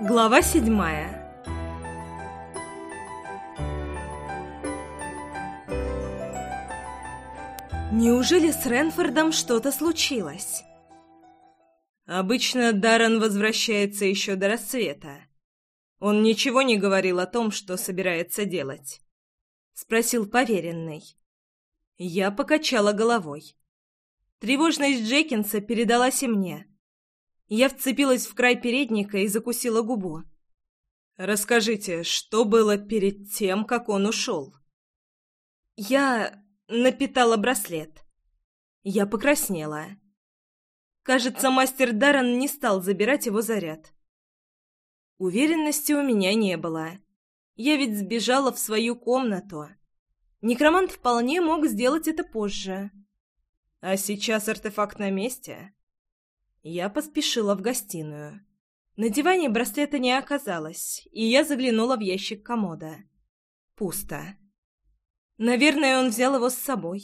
Глава седьмая. Неужели с Ренфордом что-то случилось? Обычно Даррен возвращается еще до рассвета. Он ничего не говорил о том, что собирается делать. Спросил поверенный. Я покачала головой. Тревожность Джекинса передалась и мне. Я вцепилась в край передника и закусила губу. «Расскажите, что было перед тем, как он ушел?» «Я напитала браслет. Я покраснела. Кажется, мастер Даррен не стал забирать его заряд. Уверенности у меня не было. Я ведь сбежала в свою комнату. Некромант вполне мог сделать это позже. А сейчас артефакт на месте?» Я поспешила в гостиную. На диване браслета не оказалось, и я заглянула в ящик комода. Пусто. Наверное, он взял его с собой.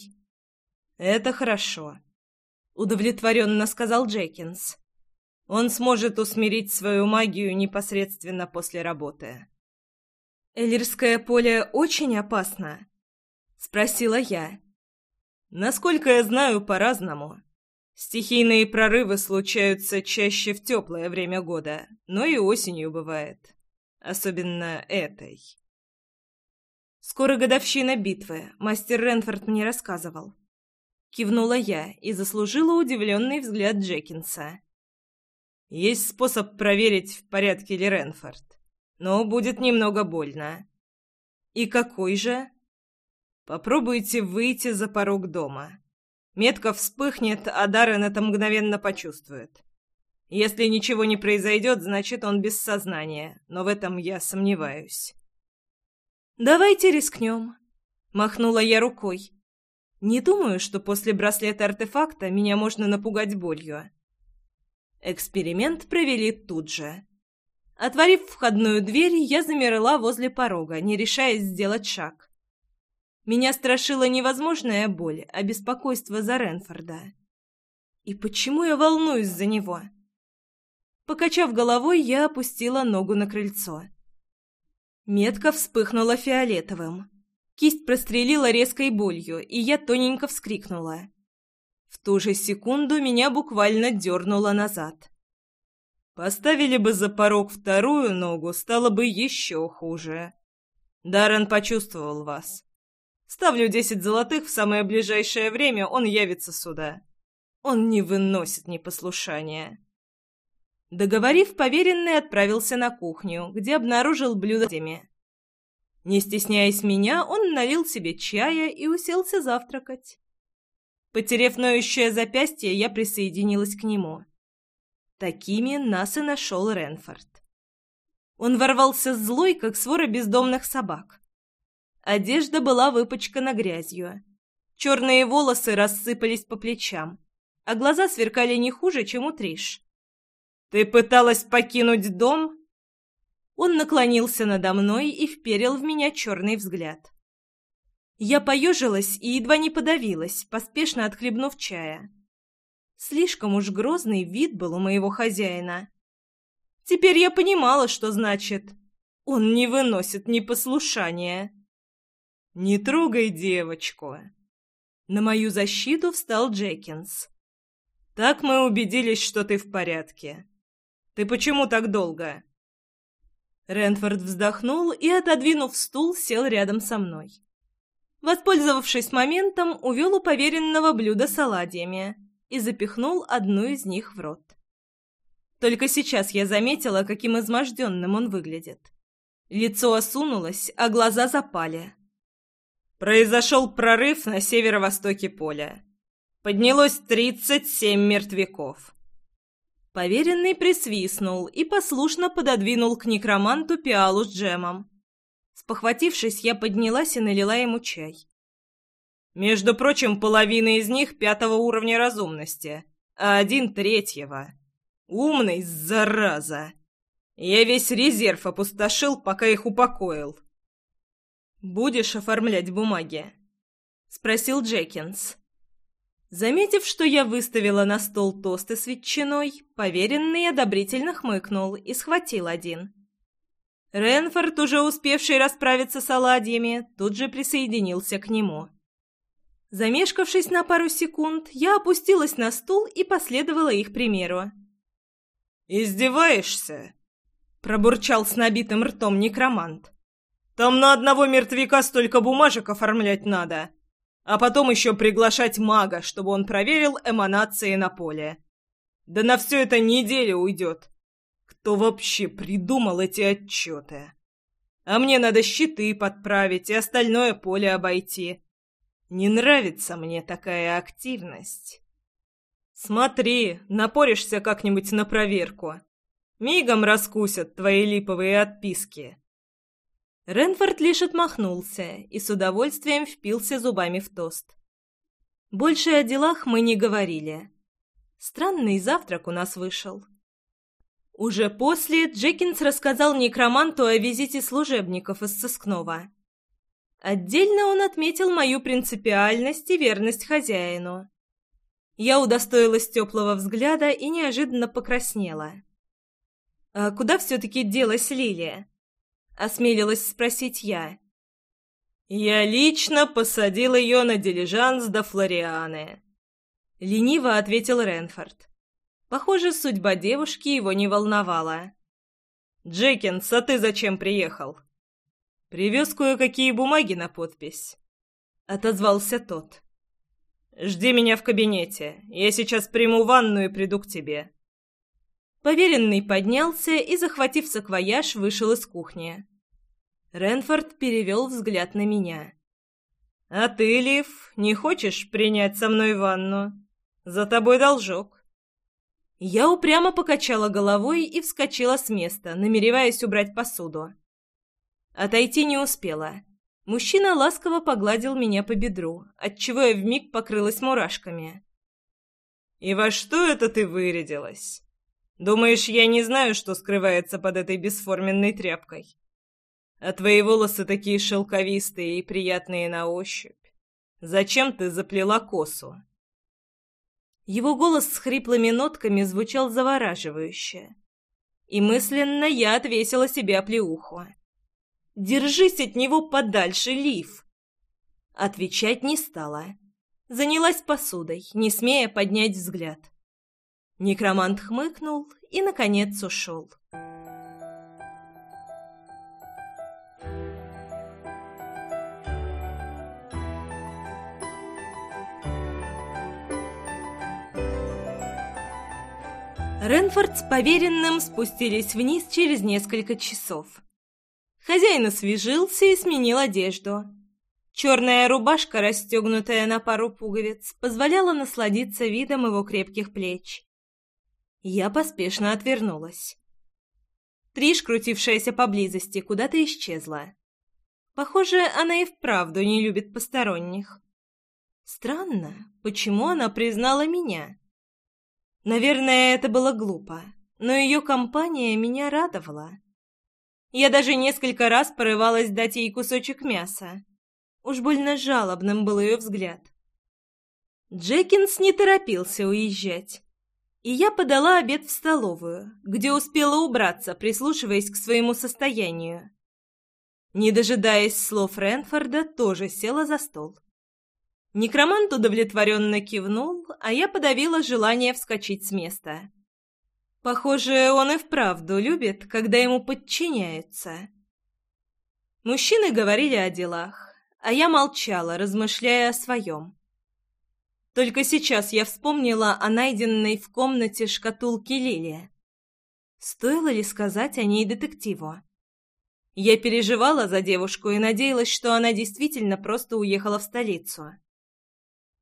«Это хорошо», — удовлетворенно сказал Джекинс. «Он сможет усмирить свою магию непосредственно после работы». Эллерское поле очень опасно?» — спросила я. «Насколько я знаю, по-разному», Стихийные прорывы случаются чаще в теплое время года, но и осенью бывает. Особенно этой. Скоро годовщина битвы, мастер Ренфорд мне рассказывал. Кивнула я и заслужила удивленный взгляд Джекинса. Есть способ проверить, в порядке ли Ренфорд, но будет немного больно. И какой же? Попробуйте выйти за порог дома. Метка вспыхнет, а Даррен это мгновенно почувствует. Если ничего не произойдет, значит, он без сознания, но в этом я сомневаюсь. «Давайте рискнем», — махнула я рукой. «Не думаю, что после браслета-артефакта меня можно напугать болью». Эксперимент провели тут же. Отворив входную дверь, я замерла возле порога, не решаясь сделать шаг. Меня страшила невозможная боль, а беспокойство за Ренфорда. И почему я волнуюсь за него? Покачав головой, я опустила ногу на крыльцо. Метка вспыхнула фиолетовым. Кисть прострелила резкой болью, и я тоненько вскрикнула. В ту же секунду меня буквально дернуло назад. Поставили бы за порог вторую ногу, стало бы еще хуже. Даррен почувствовал вас. Ставлю десять золотых, в самое ближайшее время он явится сюда. Он не выносит непослушания». Договорив, поверенный отправился на кухню, где обнаружил блюдо теми. Не стесняясь меня, он налил себе чая и уселся завтракать. Потерев ноющее запястье, я присоединилась к нему. Такими нас и нашел Ренфорд. Он ворвался злой, как свора бездомных собак. Одежда была выпачкана грязью. Черные волосы рассыпались по плечам, а глаза сверкали не хуже, чем у Триш. «Ты пыталась покинуть дом?» Он наклонился надо мной и вперил в меня черный взгляд. Я поежилась и едва не подавилась, поспешно отхлебнув чая. Слишком уж грозный вид был у моего хозяина. Теперь я понимала, что значит «он не выносит непослушания». «Не трогай девочку!» На мою защиту встал Джекинс. «Так мы убедились, что ты в порядке. Ты почему так долго?» Ренфорд вздохнул и, отодвинув стул, сел рядом со мной. Воспользовавшись моментом, увел у поверенного блюда с оладьями и запихнул одну из них в рот. Только сейчас я заметила, каким изможденным он выглядит. Лицо осунулось, а глаза запали произошел прорыв на северо-востоке поля. Поднялось 37 мертвяков. Поверенный присвистнул и послушно пододвинул к некроманту пиалу с джемом. Спохватившись, я поднялась и налила ему чай. Между прочим, половина из них пятого уровня разумности, а один третьего. Умный, зараза! Я весь резерв опустошил, пока их упокоил. «Будешь оформлять бумаги?» — спросил Джекинс. Заметив, что я выставила на стол тосты с ветчиной, поверенный одобрительно хмыкнул и схватил один. Ренфорд, уже успевший расправиться с оладьями, тут же присоединился к нему. Замешкавшись на пару секунд, я опустилась на стул и последовала их примеру. «Издеваешься?» – пробурчал с набитым ртом некромант. Там на одного мертвяка столько бумажек оформлять надо. А потом еще приглашать мага, чтобы он проверил эманации на поле. Да на все это неделя уйдет. Кто вообще придумал эти отчеты? А мне надо щиты подправить и остальное поле обойти. Не нравится мне такая активность. Смотри, напоришься как-нибудь на проверку. Мигом раскусят твои липовые отписки. Ренфорд лишь отмахнулся и с удовольствием впился зубами в тост. Больше о делах мы не говорили. Странный завтрак у нас вышел. Уже после Джекинс рассказал некроманту о визите служебников из сыскного. Отдельно он отметил мою принципиальность и верность хозяину. Я удостоилась теплого взгляда и неожиданно покраснела. «А куда все-таки делась Лилия?» осмелилась спросить я. Я лично посадил ее на дилижанс до Флорианы. Лениво ответил Ренфорд. Похоже, судьба девушки его не волновала. «Джекинс, а ты зачем приехал?» «Привез кое-какие бумаги на подпись», — отозвался тот. «Жди меня в кабинете. Я сейчас приму ванну и приду к тебе». Поверенный поднялся и, захватив саквояж, вышел из кухни. Ренфорд перевел взгляд на меня. «А ты, Лив, не хочешь принять со мной ванну? За тобой должок». Я упрямо покачала головой и вскочила с места, намереваясь убрать посуду. Отойти не успела. Мужчина ласково погладил меня по бедру, отчего я вмиг покрылась мурашками. «И во что это ты вырядилась?» Думаешь, я не знаю, что скрывается под этой бесформенной тряпкой? А твои волосы такие шелковистые и приятные на ощупь. Зачем ты заплела косу? Его голос с хриплыми нотками звучал завораживающе. И мысленно я отвесила себе оплеуху. «Держись от него подальше, Лив!» Отвечать не стала. Занялась посудой, не смея поднять взгляд. Некромант хмыкнул и, наконец, ушел. Ренфорд с поверенным спустились вниз через несколько часов. Хозяин освежился и сменил одежду. Черная рубашка, расстегнутая на пару пуговиц, позволяла насладиться видом его крепких плеч. Я поспешно отвернулась. Триш, крутившаяся поблизости, куда-то исчезла. Похоже, она и вправду не любит посторонних. Странно, почему она признала меня? Наверное, это было глупо, но ее компания меня радовала. Я даже несколько раз порывалась дать ей кусочек мяса. Уж больно жалобным был ее взгляд. Джекинс не торопился уезжать и я подала обед в столовую, где успела убраться, прислушиваясь к своему состоянию. Не дожидаясь слов Ренфорда, тоже села за стол. Некромант удовлетворенно кивнул, а я подавила желание вскочить с места. Похоже, он и вправду любит, когда ему подчиняются. Мужчины говорили о делах, а я молчала, размышляя о своем. Только сейчас я вспомнила о найденной в комнате шкатулке Лили. Стоило ли сказать о ней детективу? Я переживала за девушку и надеялась, что она действительно просто уехала в столицу.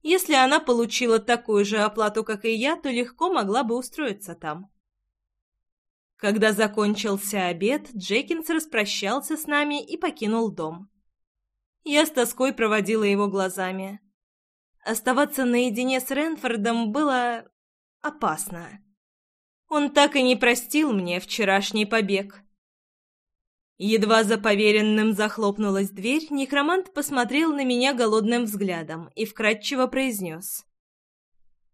Если она получила такую же оплату, как и я, то легко могла бы устроиться там. Когда закончился обед, Джекинс распрощался с нами и покинул дом. Я с тоской проводила его глазами. Оставаться наедине с Ренфордом было опасно. Он так и не простил мне вчерашний побег. Едва за поверенным захлопнулась дверь, некромант посмотрел на меня голодным взглядом и вкратчиво произнес.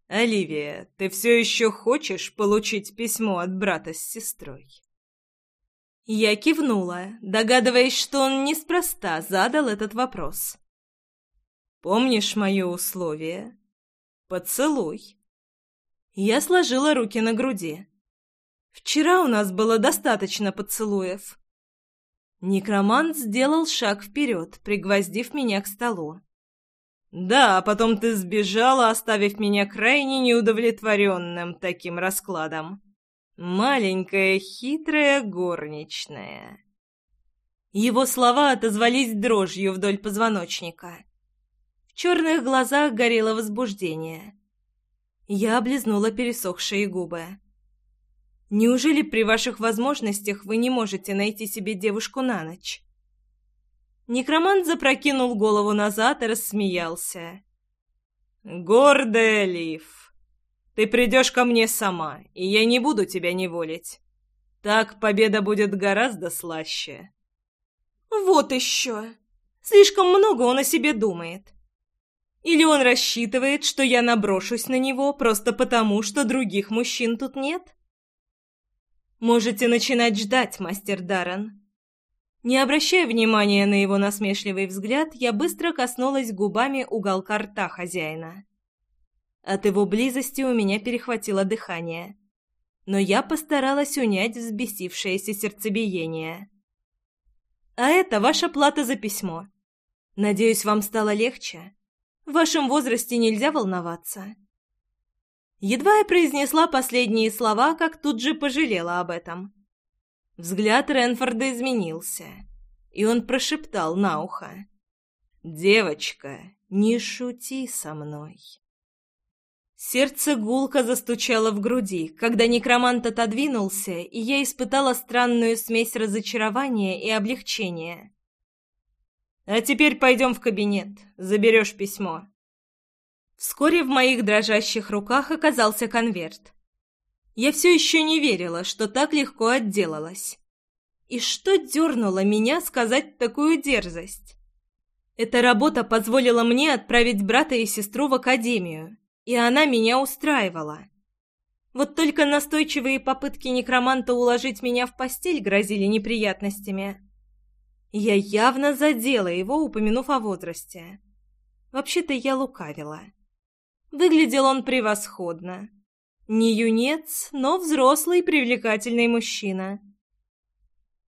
«Оливия, ты все еще хочешь получить письмо от брата с сестрой?» Я кивнула, догадываясь, что он неспроста задал этот вопрос. Помнишь мои условие? Поцелуй. Я сложила руки на груди. Вчера у нас было достаточно поцелуев. Некромант сделал шаг вперед, пригвоздив меня к столу. «Да, а потом ты сбежала, оставив меня крайне неудовлетворенным таким раскладом. Маленькая хитрая горничная». Его слова отозвались дрожью вдоль позвоночника черных глазах горело возбуждение. Я облизнула пересохшие губы. «Неужели при ваших возможностях вы не можете найти себе девушку на ночь?» Некромант запрокинул голову назад и рассмеялся. «Гордая Лив, ты придешь ко мне сама, и я не буду тебя неволить. Так победа будет гораздо слаще». «Вот еще! Слишком много он о себе думает. Или он рассчитывает, что я наброшусь на него просто потому, что других мужчин тут нет? Можете начинать ждать, мастер Даррен. Не обращая внимания на его насмешливый взгляд, я быстро коснулась губами уголка рта хозяина. От его близости у меня перехватило дыхание. Но я постаралась унять взбесившееся сердцебиение. «А это ваша плата за письмо. Надеюсь, вам стало легче?» В вашем возрасте нельзя волноваться». Едва я произнесла последние слова, как тут же пожалела об этом. Взгляд Ренфорда изменился, и он прошептал на ухо. «Девочка, не шути со мной». Сердце гулко застучало в груди, когда некромант отодвинулся, и я испытала странную смесь разочарования и облегчения. А теперь пойдем в кабинет, заберешь письмо». Вскоре в моих дрожащих руках оказался конверт. Я все еще не верила, что так легко отделалась. И что дернуло меня сказать такую дерзость? Эта работа позволила мне отправить брата и сестру в академию, и она меня устраивала. Вот только настойчивые попытки некроманта уложить меня в постель грозили неприятностями. Я явно задела его, упомянув о возрасте. Вообще-то я лукавила. Выглядел он превосходно. Не юнец, но взрослый привлекательный мужчина.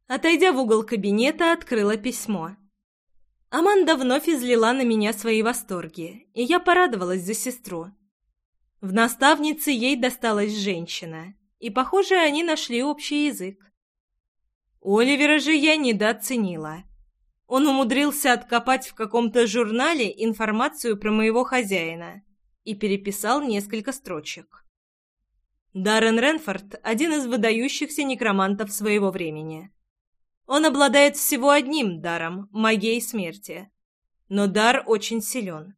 Отойдя в угол кабинета, открыла письмо. Аманда вновь излила на меня свои восторги, и я порадовалась за сестру. В наставнице ей досталась женщина, и, похоже, они нашли общий язык. Оливера же я недооценила. Он умудрился откопать в каком-то журнале информацию про моего хозяина и переписал несколько строчек. Даррен Ренфорд – один из выдающихся некромантов своего времени. Он обладает всего одним даром – магией смерти. Но дар очень силен.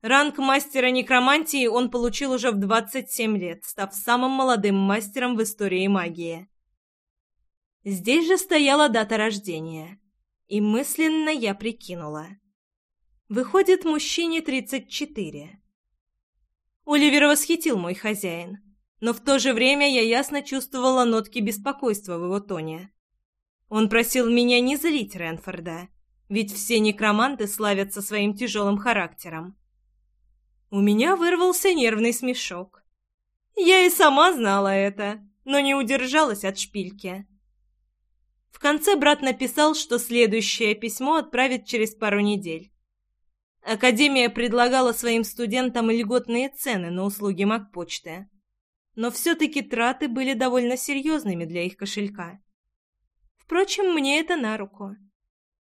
Ранг мастера некромантии он получил уже в 27 лет, став самым молодым мастером в истории магии. Здесь же стояла дата рождения, и мысленно я прикинула. Выходит, мужчине 34. Оливер восхитил мой хозяин, но в то же время я ясно чувствовала нотки беспокойства в его тоне. Он просил меня не злить Ренфорда, ведь все некроманты славятся своим тяжелым характером. У меня вырвался нервный смешок. Я и сама знала это, но не удержалась от шпильки. В конце брат написал, что следующее письмо отправит через пару недель. Академия предлагала своим студентам льготные цены на услуги Макпочты, но все-таки траты были довольно серьезными для их кошелька. Впрочем, мне это на руку.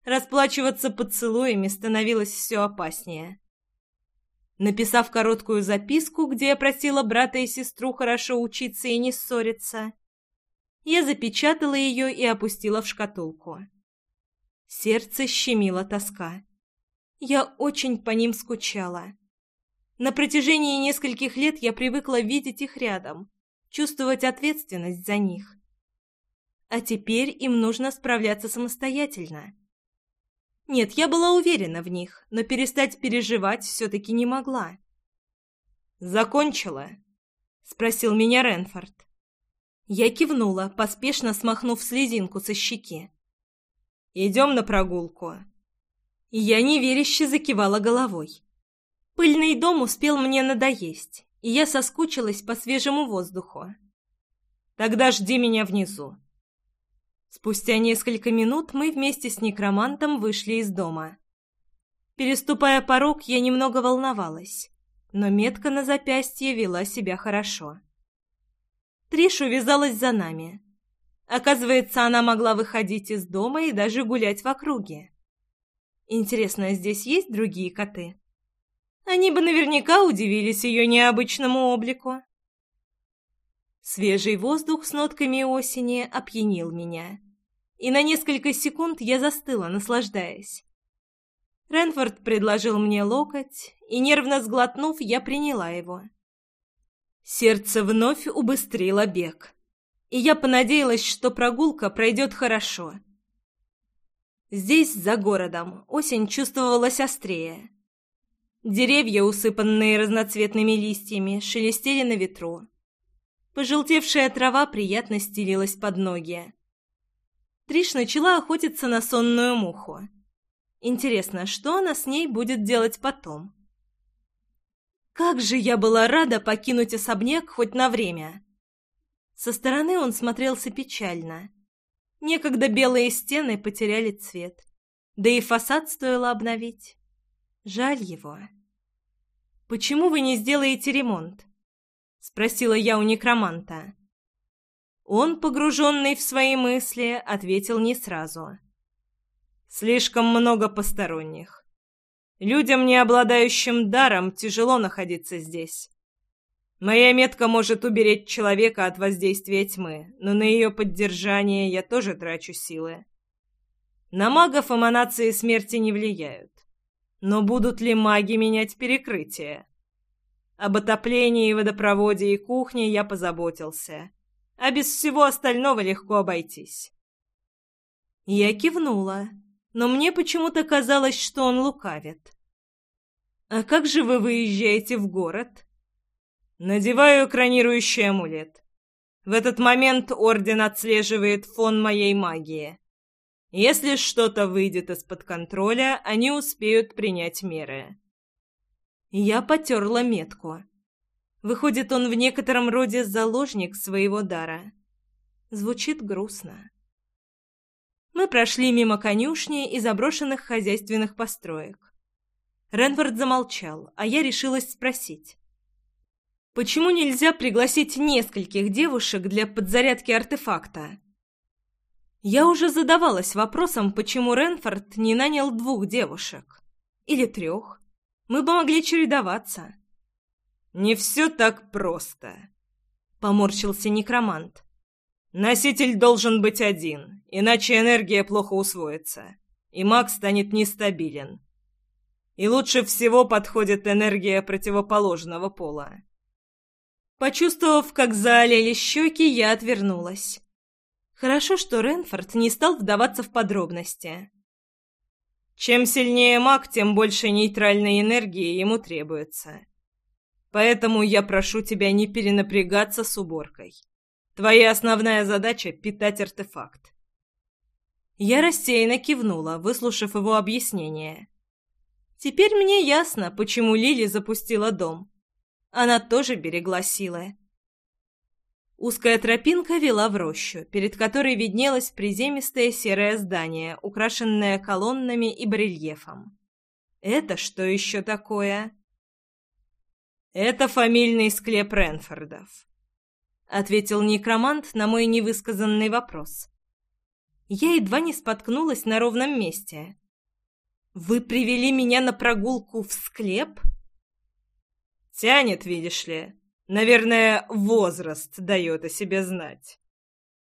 Расплачиваться поцелуями становилось все опаснее. Написав короткую записку, где я просила брата и сестру хорошо учиться и не ссориться, я запечатала ее и опустила в шкатулку. Сердце щемило тоска. Я очень по ним скучала. На протяжении нескольких лет я привыкла видеть их рядом, чувствовать ответственность за них. А теперь им нужно справляться самостоятельно. Нет, я была уверена в них, но перестать переживать все-таки не могла. «Закончила?» — спросил меня Ренфорд. Я кивнула, поспешно смахнув слезинку со щеки. «Идем на прогулку». Я неверяще закивала головой. Пыльный дом успел мне надоесть, и я соскучилась по свежему воздуху. «Тогда жди меня внизу». Спустя несколько минут мы вместе с некромантом вышли из дома. Переступая порог, я немного волновалась, но метка на запястье вела себя хорошо. «Хорошо». Тришу вязалась за нами. Оказывается, она могла выходить из дома и даже гулять в округе. Интересно, здесь есть другие коты? Они бы наверняка удивились ее необычному облику. Свежий воздух с нотками осени опьянил меня, и на несколько секунд я застыла, наслаждаясь. Ренфорд предложил мне локоть, и, нервно сглотнув, я приняла его. — Сердце вновь убыстрило бег. И я понадеялась, что прогулка пройдет хорошо. Здесь, за городом, осень чувствовалась острее. Деревья, усыпанные разноцветными листьями, шелестели на ветру. Пожелтевшая трава приятно стелилась под ноги. Триш начала охотиться на сонную муху. Интересно, что она с ней будет делать потом? Как же я была рада покинуть особняк хоть на время! Со стороны он смотрелся печально. Некогда белые стены потеряли цвет, да и фасад стоило обновить. Жаль его. «Почему вы не сделаете ремонт?» — спросила я у некроманта. Он, погруженный в свои мысли, ответил не сразу. «Слишком много посторонних. Людям, не обладающим даром, тяжело находиться здесь. Моя метка может уберечь человека от воздействия тьмы, но на ее поддержание я тоже трачу силы. На магов эманации смерти не влияют. Но будут ли маги менять перекрытие? Об отоплении, водопроводе и кухне я позаботился. А без всего остального легко обойтись. Я кивнула, но мне почему-то казалось, что он лукавит. А как же вы выезжаете в город? Надеваю экранирующий амулет. В этот момент Орден отслеживает фон моей магии. Если что-то выйдет из-под контроля, они успеют принять меры. Я потерла метку. Выходит, он в некотором роде заложник своего дара. Звучит грустно. Мы прошли мимо конюшни и заброшенных хозяйственных построек. Ренвард замолчал, а я решилась спросить. «Почему нельзя пригласить нескольких девушек для подзарядки артефакта?» Я уже задавалась вопросом, почему Ренфорд не нанял двух девушек. Или трех. Мы бы могли чередоваться. «Не все так просто», — поморщился некромант. «Носитель должен быть один, иначе энергия плохо усвоится, и маг станет нестабилен. И лучше всего подходит энергия противоположного пола. Почувствовав, как залили щеки, я отвернулась. Хорошо, что Ренфорд не стал вдаваться в подробности. Чем сильнее маг, тем больше нейтральной энергии ему требуется. Поэтому я прошу тебя не перенапрягаться с уборкой. Твоя основная задача — питать артефакт. Я рассеянно кивнула, выслушав его объяснение. Теперь мне ясно, почему Лили запустила дом. Она тоже берегла силы. Узкая тропинка вела в рощу, перед которой виднелось приземистое серое здание, украшенное колоннами и барельефом. Это что еще такое? Это фамильный склеп Ренфордов, ответил некромант на мой невысказанный вопрос. Я едва не споткнулась на ровном месте. Вы привели меня на прогулку в склеп? Тянет, видишь ли. Наверное, возраст дает о себе знать.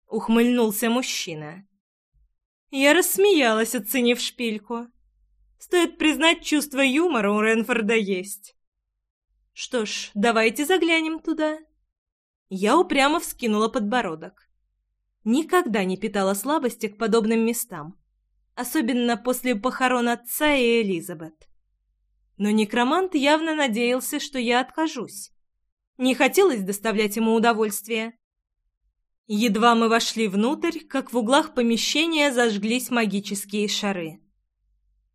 Ухмыльнулся мужчина. Я рассмеялась, оценив шпильку. Стоит признать, чувство юмора у Ренфорда есть. Что ж, давайте заглянем туда. Я упрямо вскинула подбородок. Никогда не питала слабости к подобным местам особенно после похорон отца и Элизабет. Но некромант явно надеялся, что я откажусь. Не хотелось доставлять ему удовольствие. Едва мы вошли внутрь, как в углах помещения зажглись магические шары.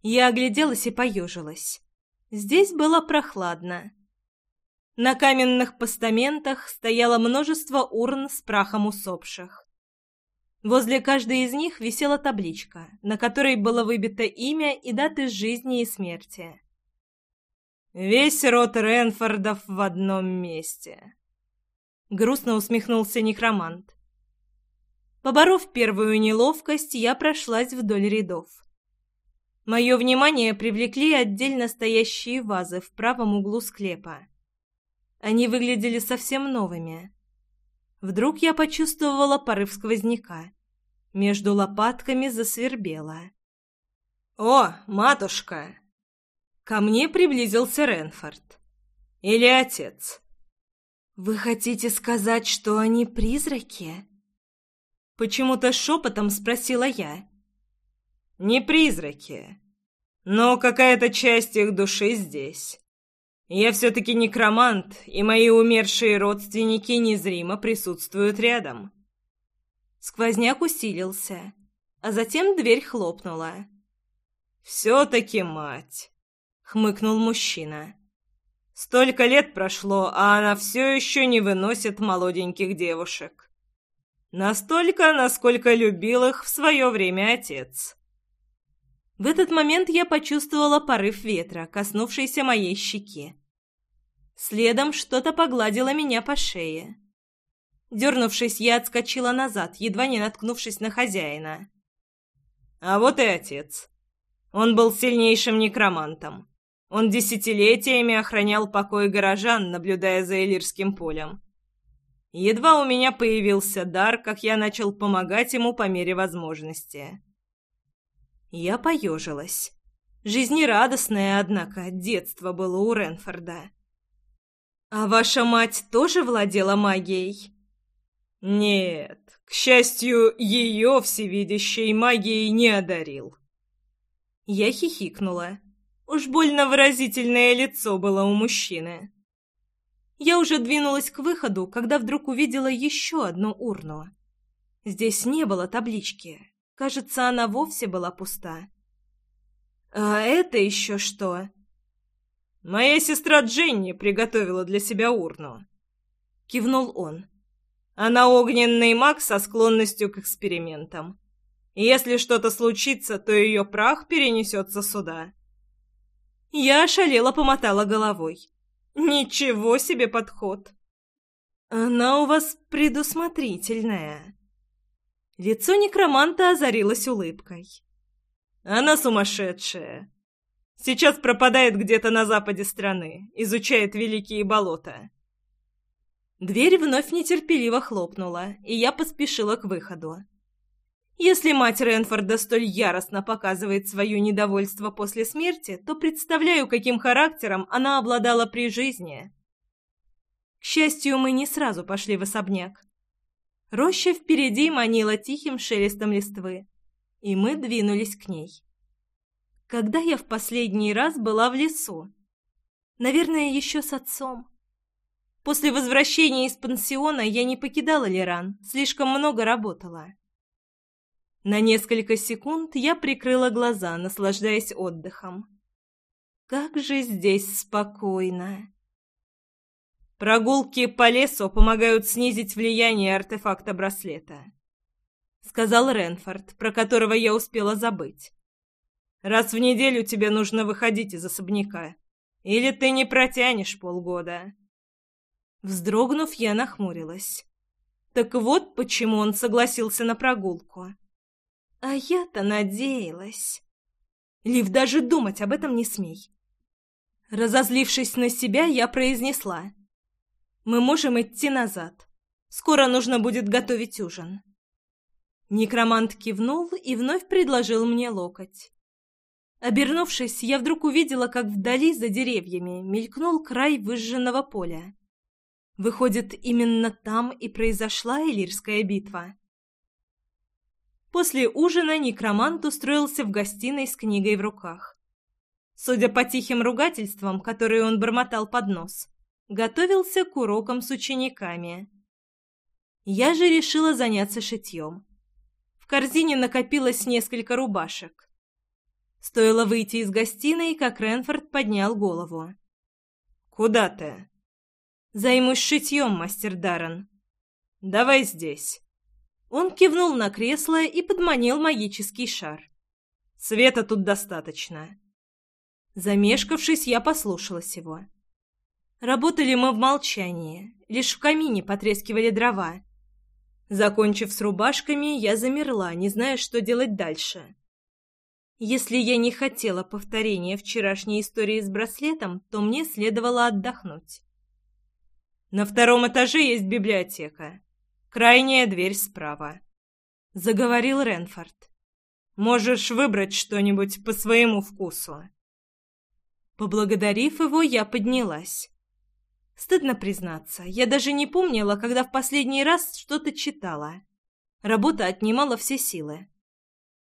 Я огляделась и поежилась. Здесь было прохладно. На каменных постаментах стояло множество урн с прахом усопших. Возле каждой из них висела табличка, на которой было выбито имя и даты жизни и смерти. «Весь род Ренфордов в одном месте», — грустно усмехнулся некромант. Поборов первую неловкость, я прошлась вдоль рядов. Мое внимание привлекли отдельно стоящие вазы в правом углу склепа. Они выглядели совсем новыми. Вдруг я почувствовала порыв сквозняка между лопатками засвербело. «О, матушка!» Ко мне приблизился Ренфорд. «Или отец?» «Вы хотите сказать, что они призраки?» Почему-то шепотом спросила я. «Не призраки, но какая-то часть их души здесь. Я все-таки некромант, и мои умершие родственники незримо присутствуют рядом. Сквозняк усилился, а затем дверь хлопнула. «Все-таки мать!» — хмыкнул мужчина. «Столько лет прошло, а она все еще не выносит молоденьких девушек. Настолько, насколько любил их в свое время отец». В этот момент я почувствовала порыв ветра, коснувшийся моей щеки. Следом что-то погладило меня по шее. Дернувшись, я отскочила назад, едва не наткнувшись на хозяина. А вот и отец. Он был сильнейшим некромантом. Он десятилетиями охранял покой горожан, наблюдая за Элирским полем. Едва у меня появился дар, как я начал помогать ему по мере возможности. Я поежилась. Жизнерадостное, однако, детство было у Ренфорда. «А ваша мать тоже владела магией?» Нет, к счастью, ее всевидящей магией не одарил. Я хихикнула. Уж больно выразительное лицо было у мужчины. Я уже двинулась к выходу, когда вдруг увидела еще одну урну. Здесь не было таблички. Кажется, она вовсе была пуста. «А это еще что?» «Моя сестра Дженни приготовила для себя урну», — кивнул он. Она огненный маг со склонностью к экспериментам. Если что-то случится, то ее прах перенесется сюда. Я ошалела помотала головой. Ничего себе подход! Она у вас предусмотрительная. Лицо некроманта озарилось улыбкой. Она сумасшедшая. Сейчас пропадает где-то на западе страны, изучает великие болота. Дверь вновь нетерпеливо хлопнула, и я поспешила к выходу. Если мать Ренфорда столь яростно показывает свое недовольство после смерти, то представляю, каким характером она обладала при жизни. К счастью, мы не сразу пошли в особняк. Роща впереди манила тихим шелестом листвы, и мы двинулись к ней. Когда я в последний раз была в лесу? Наверное, еще с отцом. После возвращения из пансиона я не покидала Леран, слишком много работала. На несколько секунд я прикрыла глаза, наслаждаясь отдыхом. Как же здесь спокойно. Прогулки по лесу помогают снизить влияние артефакта браслета. Сказал Ренфорд, про которого я успела забыть. Раз в неделю тебе нужно выходить из особняка. Или ты не протянешь полгода. Вздрогнув, я нахмурилась. Так вот почему он согласился на прогулку. А я-то надеялась. Лив, даже думать об этом не смей. Разозлившись на себя, я произнесла. «Мы можем идти назад. Скоро нужно будет готовить ужин». Некромант кивнул и вновь предложил мне локоть. Обернувшись, я вдруг увидела, как вдали за деревьями мелькнул край выжженного поля. Выходит, именно там и произошла Элирская битва. После ужина некромант устроился в гостиной с книгой в руках. Судя по тихим ругательствам, которые он бормотал под нос, готовился к урокам с учениками. Я же решила заняться шитьем. В корзине накопилось несколько рубашек. Стоило выйти из гостиной, как Ренфорд поднял голову. «Куда ты?» Займусь шитьем, мастер Даррен. Давай здесь. Он кивнул на кресло и подманил магический шар. Света тут достаточно. Замешкавшись, я послушалась его. Работали мы в молчании, лишь в камине потрескивали дрова. Закончив с рубашками, я замерла, не зная, что делать дальше. Если я не хотела повторения вчерашней истории с браслетом, то мне следовало отдохнуть. На втором этаже есть библиотека. Крайняя дверь справа. Заговорил Ренфорд. Можешь выбрать что-нибудь по своему вкусу. Поблагодарив его, я поднялась. Стыдно признаться, я даже не помнила, когда в последний раз что-то читала. Работа отнимала все силы.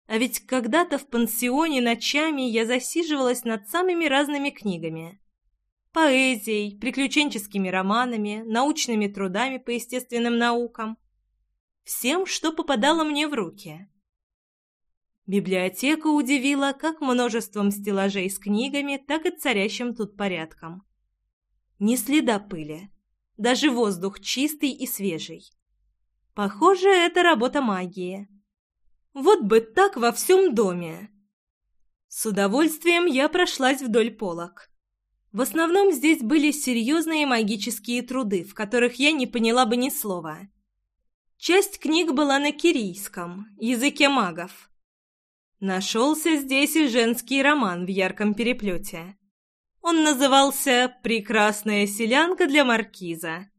А ведь когда-то в пансионе ночами я засиживалась над самыми разными книгами поэзией, приключенческими романами, научными трудами по естественным наукам. Всем, что попадало мне в руки. Библиотека удивила как множеством стеллажей с книгами, так и царящим тут порядком. Ни следа пыли, даже воздух чистый и свежий. Похоже, это работа магии. Вот бы так во всем доме! С удовольствием я прошлась вдоль полок. В основном здесь были серьезные магические труды, в которых я не поняла бы ни слова. Часть книг была на кирийском, языке магов. Нашелся здесь и женский роман в ярком переплете. Он назывался «Прекрасная селянка для маркиза».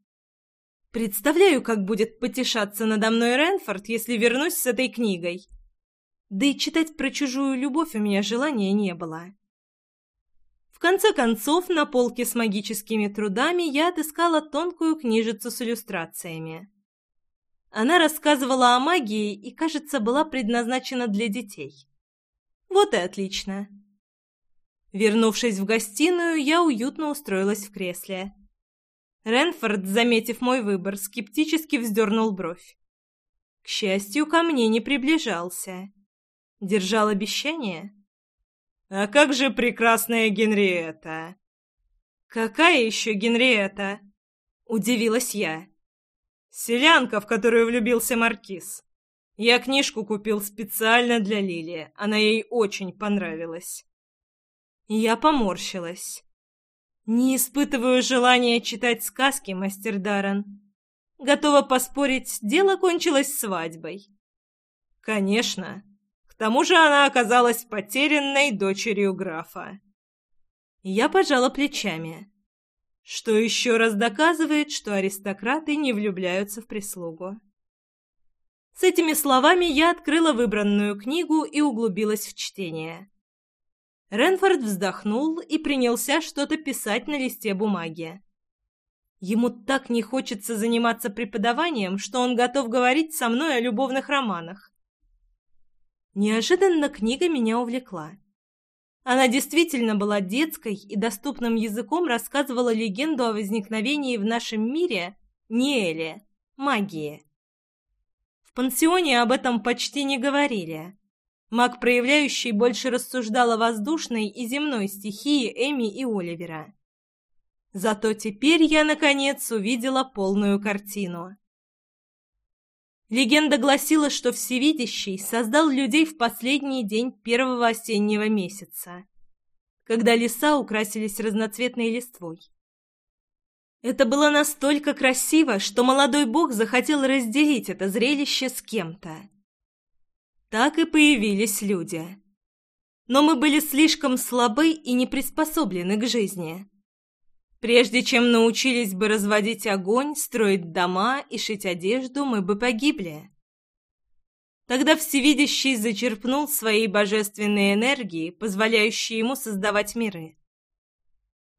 Представляю, как будет потешаться надо мной Ренфорд, если вернусь с этой книгой. Да и читать про чужую любовь у меня желания не было. В конце концов, на полке с магическими трудами я отыскала тонкую книжицу с иллюстрациями. Она рассказывала о магии и, кажется, была предназначена для детей. Вот и отлично. Вернувшись в гостиную, я уютно устроилась в кресле. Ренфорд, заметив мой выбор, скептически вздернул бровь. К счастью, ко мне не приближался. Держал обещание. А как же прекрасная Генриетта!» «Какая еще Генриетта?» — удивилась я. «Селянка, в которую влюбился Маркиз. Я книжку купил специально для Лилии, она ей очень понравилась». Я поморщилась. «Не испытываю желания читать сказки, мастер Даррен. Готова поспорить, дело кончилось свадьбой». «Конечно. Тому же она оказалась потерянной дочерью графа. Я пожала плечами, что еще раз доказывает, что аристократы не влюбляются в прислугу. С этими словами я открыла выбранную книгу и углубилась в чтение. Ренфорд вздохнул и принялся что-то писать на листе бумаги. Ему так не хочется заниматься преподаванием, что он готов говорить со мной о любовных романах. Неожиданно книга меня увлекла. Она действительно была детской и доступным языком рассказывала легенду о возникновении в нашем мире Неэли, магии. В пансионе об этом почти не говорили. Маг, проявляющий, больше рассуждал о воздушной и земной стихии Эми и Оливера. Зато теперь я, наконец, увидела полную картину. Легенда гласила, что Всевидящий создал людей в последний день первого осеннего месяца, когда леса украсились разноцветной листвой. Это было настолько красиво, что молодой бог захотел разделить это зрелище с кем-то. Так и появились люди. Но мы были слишком слабы и не приспособлены к жизни. Прежде чем научились бы разводить огонь, строить дома и шить одежду, мы бы погибли. Тогда Всевидящий зачерпнул своей божественной энергии, позволяющей ему создавать миры.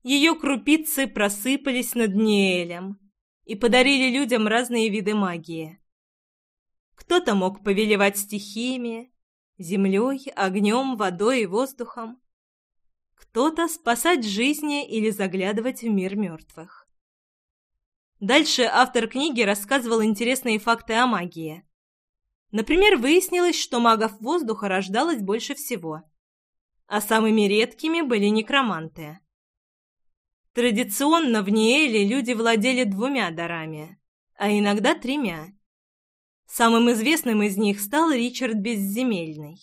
Ее крупицы просыпались над Ниэлем и подарили людям разные виды магии. Кто-то мог повелевать стихиями, землей, огнем, водой и воздухом, кто-то спасать жизни или заглядывать в мир мертвых. Дальше автор книги рассказывал интересные факты о магии. Например, выяснилось, что магов воздуха рождалось больше всего, а самыми редкими были некроманты. Традиционно в Ниэле люди владели двумя дарами, а иногда тремя. Самым известным из них стал Ричард Безземельный.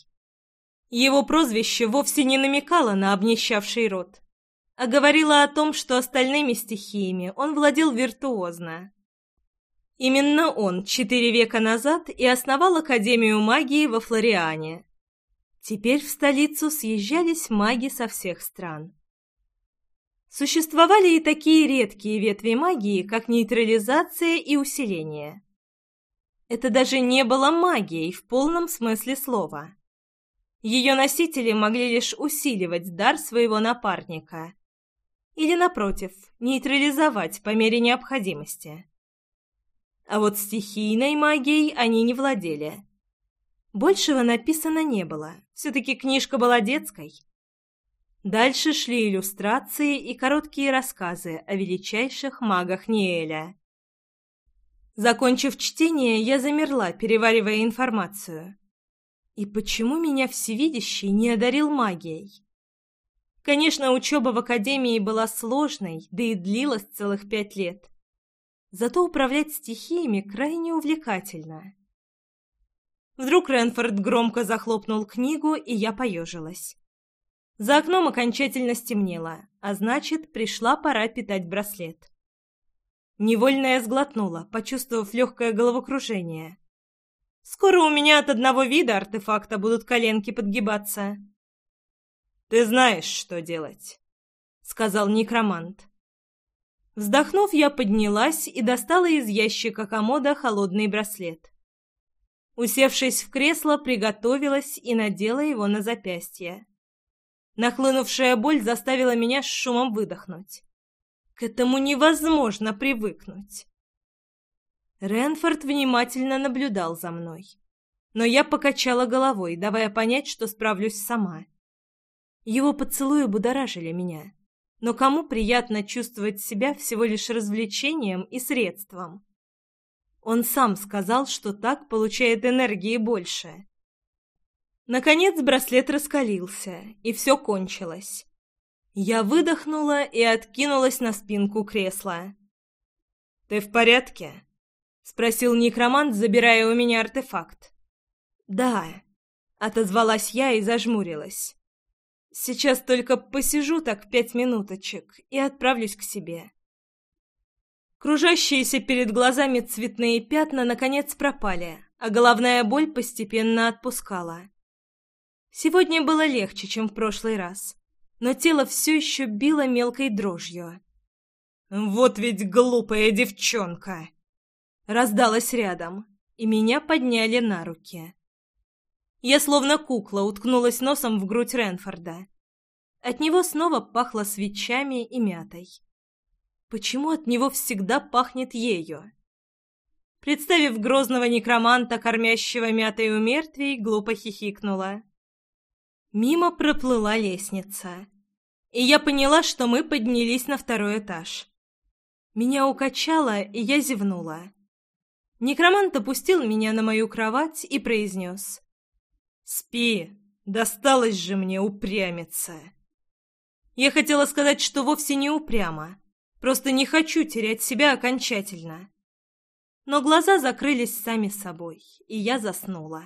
Его прозвище вовсе не намекало на обнищавший рот, а говорило о том, что остальными стихиями он владел виртуозно. Именно он четыре века назад и основал Академию магии во Флориане. Теперь в столицу съезжались маги со всех стран. Существовали и такие редкие ветви магии, как нейтрализация и усиление. Это даже не было магией в полном смысле слова. Ее носители могли лишь усиливать дар своего напарника или, напротив, нейтрализовать по мере необходимости. А вот стихийной магией они не владели. Большего написано не было, все-таки книжка была детской. Дальше шли иллюстрации и короткие рассказы о величайших магах Ниэля. Закончив чтение, я замерла, переваривая информацию. И почему меня всевидящий не одарил магией? Конечно, учеба в академии была сложной, да и длилась целых пять лет. Зато управлять стихиями крайне увлекательно. Вдруг Ренфорд громко захлопнул книгу, и я поежилась. За окном окончательно стемнело, а значит, пришла пора питать браслет. Невольно я сглотнула, почувствовав легкое головокружение, Скоро у меня от одного вида артефакта будут коленки подгибаться. «Ты знаешь, что делать», — сказал некромант. Вздохнув, я поднялась и достала из ящика комода холодный браслет. Усевшись в кресло, приготовилась и надела его на запястье. Нахлынувшая боль заставила меня с шумом выдохнуть. К этому невозможно привыкнуть. Ренфорд внимательно наблюдал за мной. Но я покачала головой, давая понять, что справлюсь сама. Его поцелуи будоражили меня. Но кому приятно чувствовать себя всего лишь развлечением и средством? Он сам сказал, что так получает энергии больше. Наконец браслет раскалился, и все кончилось. Я выдохнула и откинулась на спинку кресла. «Ты в порядке?» спросил некромант, забирая у меня артефакт. «Да», — отозвалась я и зажмурилась. «Сейчас только посижу так пять минуточек и отправлюсь к себе». Кружащиеся перед глазами цветные пятна наконец пропали, а головная боль постепенно отпускала. Сегодня было легче, чем в прошлый раз, но тело все еще било мелкой дрожью. «Вот ведь глупая девчонка!» раздалось рядом, и меня подняли на руки. Я словно кукла уткнулась носом в грудь Ренфорда. От него снова пахло свечами и мятой. Почему от него всегда пахнет ею? Представив грозного некроманта, кормящего мятой у мертвей, глупо хихикнула. Мимо проплыла лестница, и я поняла, что мы поднялись на второй этаж. Меня укачало, и я зевнула. Некромант опустил меня на мою кровать и произнес. «Спи, досталось же мне упрямиться!» Я хотела сказать, что вовсе не упрямо, просто не хочу терять себя окончательно. Но глаза закрылись сами собой, и я заснула.